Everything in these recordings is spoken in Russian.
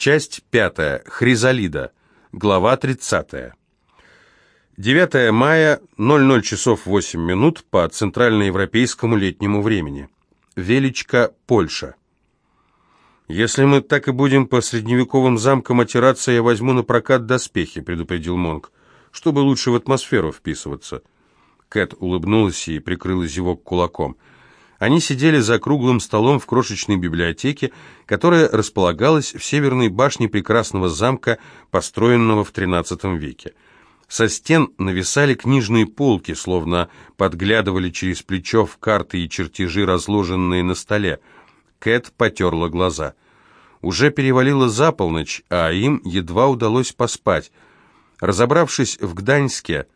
Часть пятая. Хризалида. Глава 30. 9 мая, 00 часов 8 минут по центральноевропейскому летнему времени. Величка, Польша. «Если мы так и будем по средневековым замкам отираться, я возьму на прокат доспехи», — предупредил Монг, «чтобы лучше в атмосферу вписываться». Кэт улыбнулась и прикрыла зевок кулаком. Они сидели за круглым столом в крошечной библиотеке, которая располагалась в северной башне прекрасного замка, построенного в XIII веке. Со стен нависали книжные полки, словно подглядывали через плечо в карты и чертежи, разложенные на столе. Кэт потерла глаза. Уже перевалило за полночь, а им едва удалось поспать. Разобравшись в Гданьске,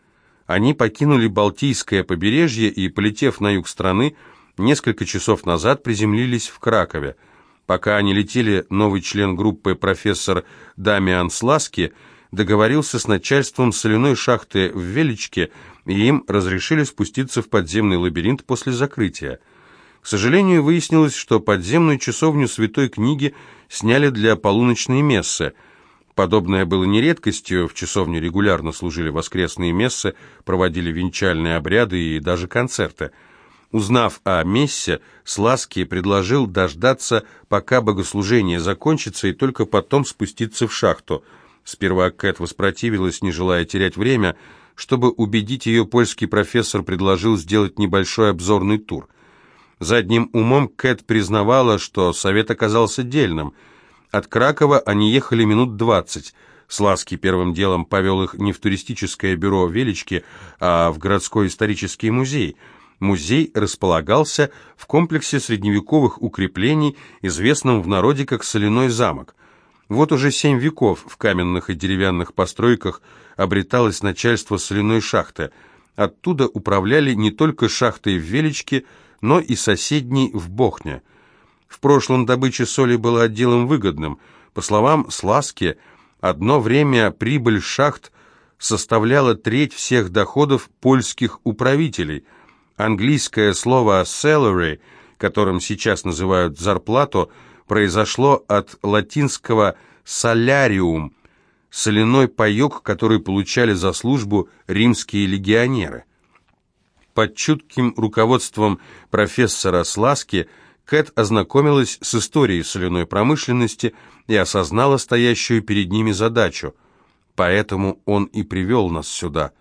они покинули Балтийское побережье и, полетев на юг страны, несколько часов назад приземлились в Кракове. Пока они летели, новый член группы профессор Дамиан Сласки договорился с начальством соляной шахты в Величке, и им разрешили спуститься в подземный лабиринт после закрытия. К сожалению, выяснилось, что подземную часовню Святой Книги сняли для полуночной мессы – Подобное было не редкостью, в часовне регулярно служили воскресные мессы, проводили венчальные обряды и даже концерты. Узнав о мессе, Сласки предложил дождаться, пока богослужение закончится, и только потом спуститься в шахту. Сперва Кэт воспротивилась, не желая терять время. Чтобы убедить ее, польский профессор предложил сделать небольшой обзорный тур. Задним умом Кэт признавала, что совет оказался дельным – от Кракова они ехали минут двадцать. Сласки первым делом повел их не в туристическое бюро «Велички», а в городской исторический музей. Музей располагался в комплексе средневековых укреплений, известном в народе как «Соляной замок». Вот уже семь веков в каменных и деревянных постройках обреталось начальство соляной шахты. Оттуда управляли не только шахтой в Величке, но и соседней в Бохне – в прошлом добыча соли была делом выгодным. По словам Сласки, одно время прибыль шахт составляла треть всех доходов польских управителей. Английское слово «salary», которым сейчас называют зарплату, произошло от латинского «salarium» – соляной паек, который получали за службу римские легионеры. Под чутким руководством профессора Сласки – Кэт ознакомилась с историей соляной промышленности и осознала стоящую перед ними задачу. Поэтому он и привел нас сюда.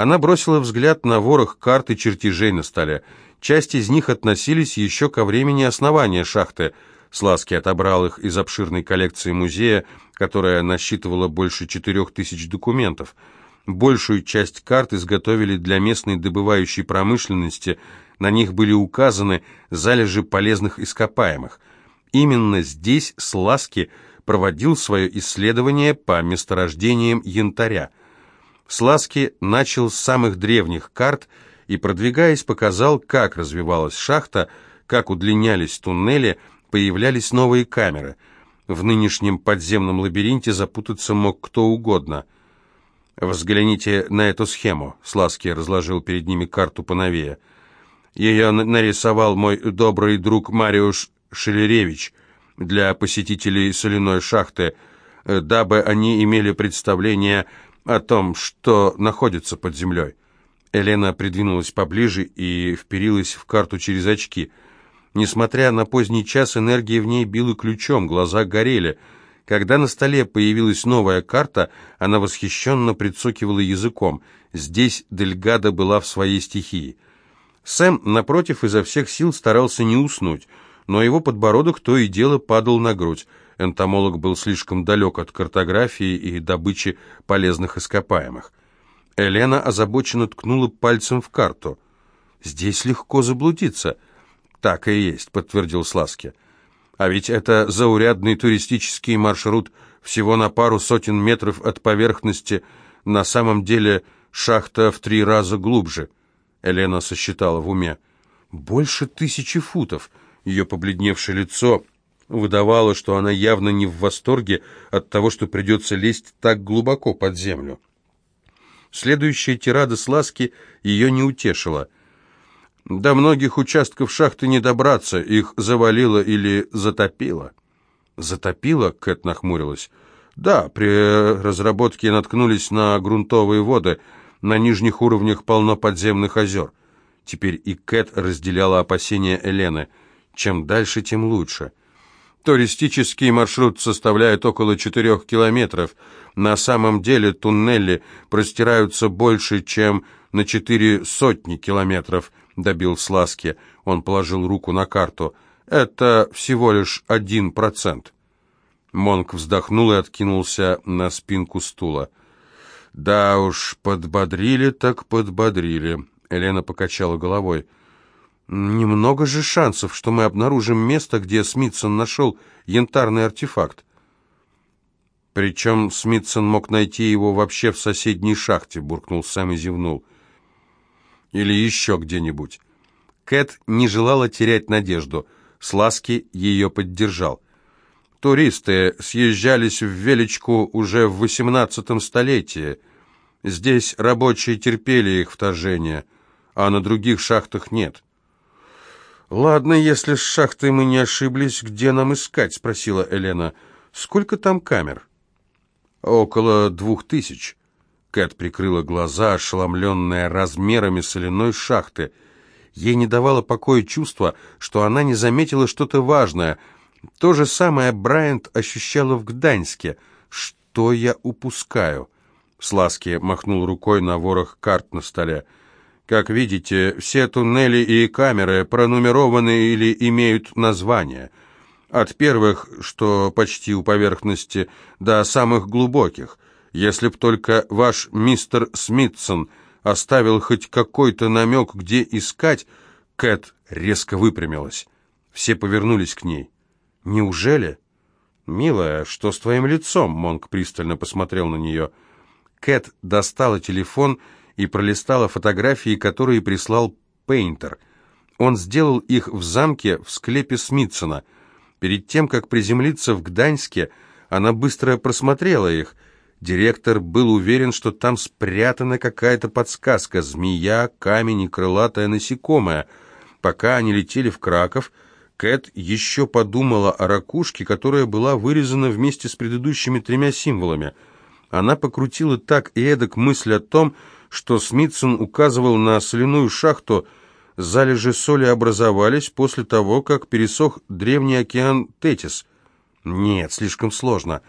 Она бросила взгляд на ворох карт и чертежей на столе. Часть из них относились еще ко времени основания шахты. Сласки отобрал их из обширной коллекции музея, которая насчитывала больше четырех тысяч документов. Большую часть карт изготовили для местной добывающей промышленности – на них были указаны залежи полезных ископаемых. Именно здесь Сласки проводил свое исследование по месторождениям янтаря. Сласки начал с самых древних карт и, продвигаясь, показал, как развивалась шахта, как удлинялись туннели, появлялись новые камеры. В нынешнем подземном лабиринте запутаться мог кто угодно. «Взгляните на эту схему», — Сласки разложил перед ними карту поновее — ее нарисовал мой добрый друг Мариуш Шелеревич для посетителей соляной шахты, э, дабы они имели представление о том, что находится под землей. Елена придвинулась поближе и вперилась в карту через очки. Несмотря на поздний час, энергия в ней била ключом, глаза горели. Когда на столе появилась новая карта, она восхищенно прицокивала языком. Здесь Дельгада была в своей стихии — Сэм, напротив, изо всех сил старался не уснуть, но его подбородок то и дело падал на грудь. Энтомолог был слишком далек от картографии и добычи полезных ископаемых. Елена озабоченно ткнула пальцем в карту. «Здесь легко заблудиться». «Так и есть», — подтвердил Сласки. «А ведь это заурядный туристический маршрут всего на пару сотен метров от поверхности, на самом деле шахта в три раза глубже». Елена сосчитала в уме. «Больше тысячи футов!» Ее побледневшее лицо выдавало, что она явно не в восторге от того, что придется лезть так глубоко под землю. Следующая тирада с ласки ее не утешила. До многих участков шахты не добраться, их завалило или затопило. «Затопило?» — Кэт нахмурилась. «Да, при разработке наткнулись на грунтовые воды. На нижних уровнях полно подземных озер». Теперь и Кэт разделяла опасения Элены. Чем дальше, тем лучше. Туристический маршрут составляет около четырех километров. На самом деле туннели простираются больше, чем на четыре сотни километров, добил Сласки. Он положил руку на карту. Это всего лишь один процент. Монк вздохнул и откинулся на спинку стула. «Да уж, подбодрили так подбодрили», — Елена покачала головой. «Немного же шансов, что мы обнаружим место, где Смитсон нашел янтарный артефакт. Причем Смитсон мог найти его вообще в соседней шахте», — буркнул Сэм и зевнул. «Или еще где-нибудь». Кэт не желала терять надежду. Сласки ее поддержал. Туристы съезжались в Величку уже в XVIII столетии. Здесь рабочие терпели их вторжение, а на других шахтах нет. «Ладно, если с шахтой мы не ошиблись, где нам искать?» — спросила Елена. «Сколько там камер?» «Около двух тысяч». Кэт прикрыла глаза, ошеломленная размерами соляной шахты. Ей не давало покоя чувство, что она не заметила что-то важное. То же самое Брайант ощущала в Гданьске. «Что я упускаю?» Сласки махнул рукой на ворох карт на столе. Как видите, все туннели и камеры пронумерованы или имеют название. От первых, что почти у поверхности, до самых глубоких. Если б только ваш мистер Смитсон оставил хоть какой-то намек, где искать, Кэт резко выпрямилась. Все повернулись к ней. «Неужели?» «Милая, что с твоим лицом?» Монк пристально посмотрел на нее. Кэт достала телефон и и пролистала фотографии, которые прислал Пейнтер. Он сделал их в замке в склепе Смитсона. Перед тем, как приземлиться в Гданьске, она быстро просмотрела их. Директор был уверен, что там спрятана какая-то подсказка, змея, камень и крылатое насекомое. Пока они летели в Краков, Кэт еще подумала о ракушке, которая была вырезана вместе с предыдущими тремя символами. Она покрутила так и эдак мысль о том, что Смитсон указывал на соляную шахту, залежи соли образовались после того, как пересох древний океан Тетис. Нет, слишком сложно.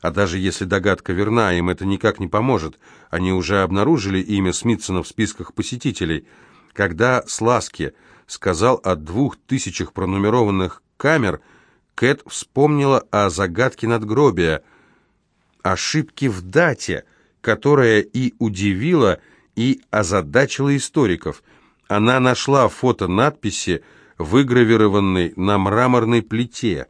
А даже если догадка верна, им это никак не поможет. Они уже обнаружили имя Смитсона в списках посетителей. Когда Сласки сказал о двух тысячах пронумерованных камер, Кэт вспомнила о загадке надгробия. Ошибки в дате — которая и удивила, и озадачила историков. Она нашла фото надписи, выгравированной на мраморной плите.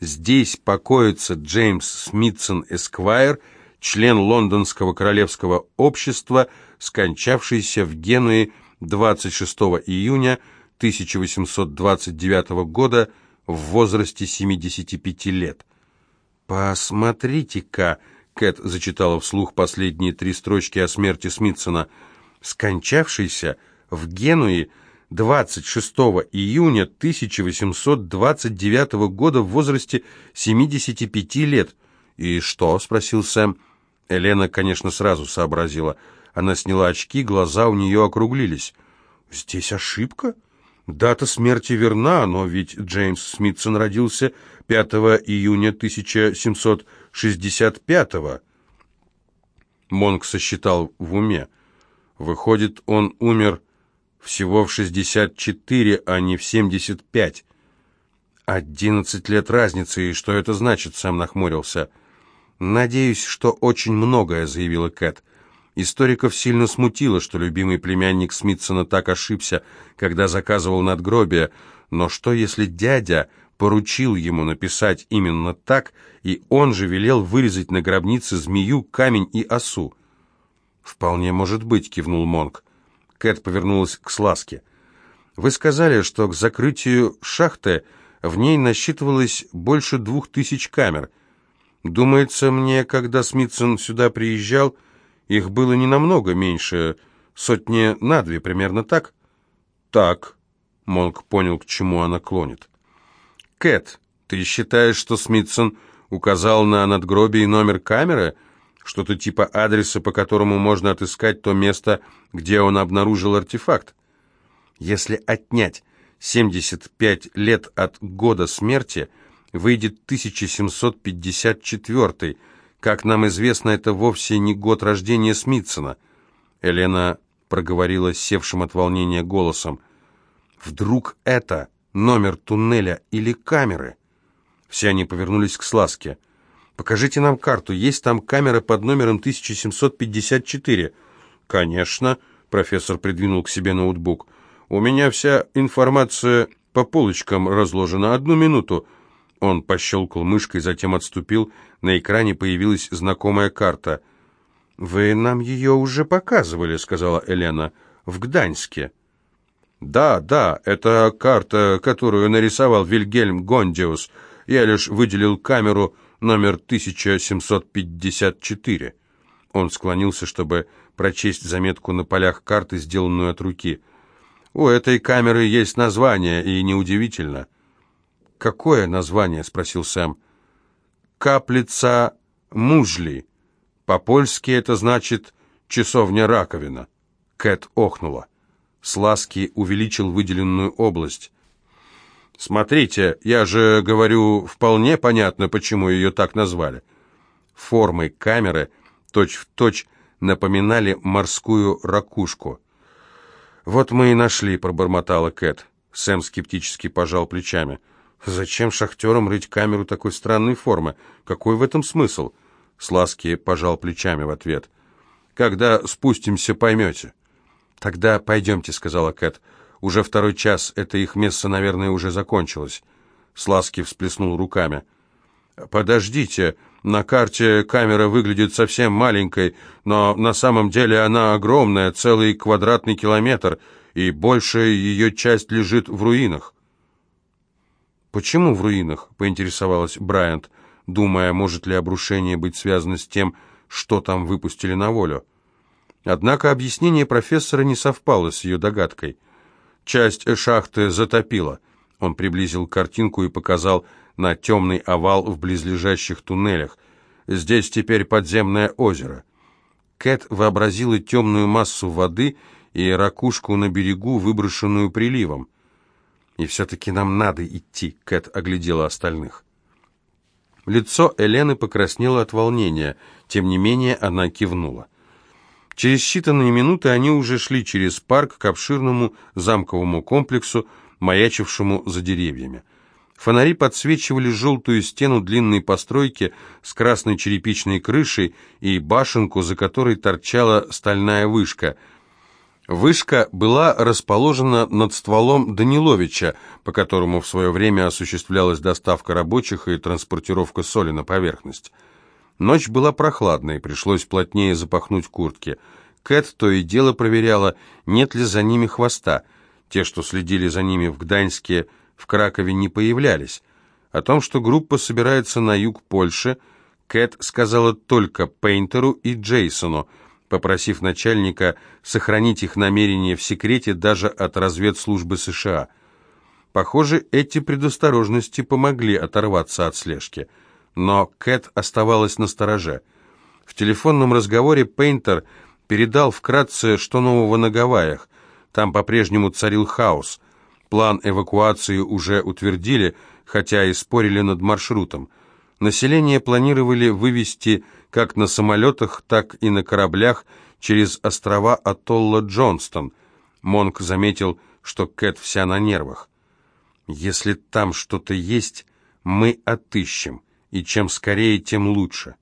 Здесь покоится Джеймс Смитсон Эсквайр, член Лондонского королевского общества, скончавшийся в Генуе 26 июня 1829 года в возрасте 75 лет. «Посмотрите-ка», Кэт зачитала вслух последние три строчки о смерти Смитсона. «Скончавшийся в Генуе 26 июня 1829 года в возрасте 75 лет». «И что?» — спросил Сэм. Елена, конечно, сразу сообразила. Она сняла очки, глаза у нее округлились. «Здесь ошибка?» Дата смерти верна, но ведь Джеймс Смитсон родился 5 июня 1765-го. Монк сосчитал в уме. Выходит, он умер всего в 64, а не в 75. «Одиннадцать лет разницы, и что это значит?» — Сэм нахмурился. «Надеюсь, что очень многое», — заявила Кэт. Историков сильно смутило, что любимый племянник Смитсона так ошибся, когда заказывал надгробие, но что если дядя поручил ему написать именно так, и он же велел вырезать на гробнице змею, камень и осу? «Вполне может быть», — кивнул Монк. Кэт повернулась к Сласке. «Вы сказали, что к закрытию шахты в ней насчитывалось больше двух тысяч камер. Думается мне, когда Смитсон сюда приезжал, — их было не намного меньше, сотни на две, примерно так? Так. Монк понял, к чему она клонит. Кэт, Ты считаешь, что Смитсон указал на надгробие номер камеры? Что-то типа адреса, по которому можно отыскать то место, где он обнаружил артефакт? Если отнять 75 лет от года смерти, выйдет 1754 Как нам известно, это вовсе не год рождения Смитсона. Елена проговорила севшим от волнения голосом. «Вдруг это номер туннеля или камеры?» Все они повернулись к Сласке. «Покажите нам карту. Есть там камера под номером 1754?» «Конечно», — профессор придвинул к себе ноутбук. «У меня вся информация по полочкам разложена. Одну минуту». Он пощелкал мышкой, затем отступил. На экране появилась знакомая карта. «Вы нам ее уже показывали», — сказала Елена, — «в Гданьске». «Да, да, это карта, которую нарисовал Вильгельм Гондиус. Я лишь выделил камеру номер 1754». Он склонился, чтобы прочесть заметку на полях карты, сделанную от руки. «У этой камеры есть название, и неудивительно». «Какое название?» — спросил Сэм. «Каплица Мужли. По-польски это значит «часовня-раковина». Кэт охнула. Сласки увеличил выделенную область. «Смотрите, я же говорю, вполне понятно, почему ее так назвали». Формы камеры точь-в-точь точь напоминали морскую ракушку. «Вот мы и нашли», — пробормотала Кэт. Сэм скептически пожал плечами. «Зачем шахтерам рыть камеру такой странной формы? Какой в этом смысл?» Сласки пожал плечами в ответ. «Когда спустимся, поймете». «Тогда пойдемте», — сказала Кэт. «Уже второй час, это их место, наверное, уже закончилось». Сласки всплеснул руками. «Подождите, на карте камера выглядит совсем маленькой, но на самом деле она огромная, целый квадратный километр, и большая ее часть лежит в руинах». «Почему в руинах?» — поинтересовалась Брайант, думая, может ли обрушение быть связано с тем, что там выпустили на волю. Однако объяснение профессора не совпало с ее догадкой. Часть шахты затопило. Он приблизил картинку и показал на темный овал в близлежащих туннелях. Здесь теперь подземное озеро. Кэт вообразила темную массу воды и ракушку на берегу, выброшенную приливом. «И все-таки нам надо идти», — Кэт оглядела остальных. Лицо Элены покраснело от волнения, тем не менее она кивнула. Через считанные минуты они уже шли через парк к обширному замковому комплексу, маячившему за деревьями. Фонари подсвечивали желтую стену длинной постройки с красной черепичной крышей и башенку, за которой торчала стальная вышка — Вышка была расположена над стволом Даниловича, по которому в свое время осуществлялась доставка рабочих и транспортировка соли на поверхность. Ночь была прохладной, пришлось плотнее запахнуть куртки. Кэт то и дело проверяла, нет ли за ними хвоста. Те, что следили за ними в Гданьске, в Кракове не появлялись. О том, что группа собирается на юг Польши, Кэт сказала только Пейнтеру и Джейсону, попросив начальника сохранить их намерения в секрете даже от разведслужбы США. Похоже, эти предосторожности помогли оторваться от слежки. Но Кэт оставалась на стороже. В телефонном разговоре Пейнтер передал вкратце, что нового на Гавайях. Там по-прежнему царил хаос. План эвакуации уже утвердили, хотя и спорили над маршрутом. Население планировали вывести как на самолетах, так и на кораблях через острова Атолла Джонстон. Монк заметил, что Кэт вся на нервах. «Если там что-то есть, мы отыщем, и чем скорее, тем лучше».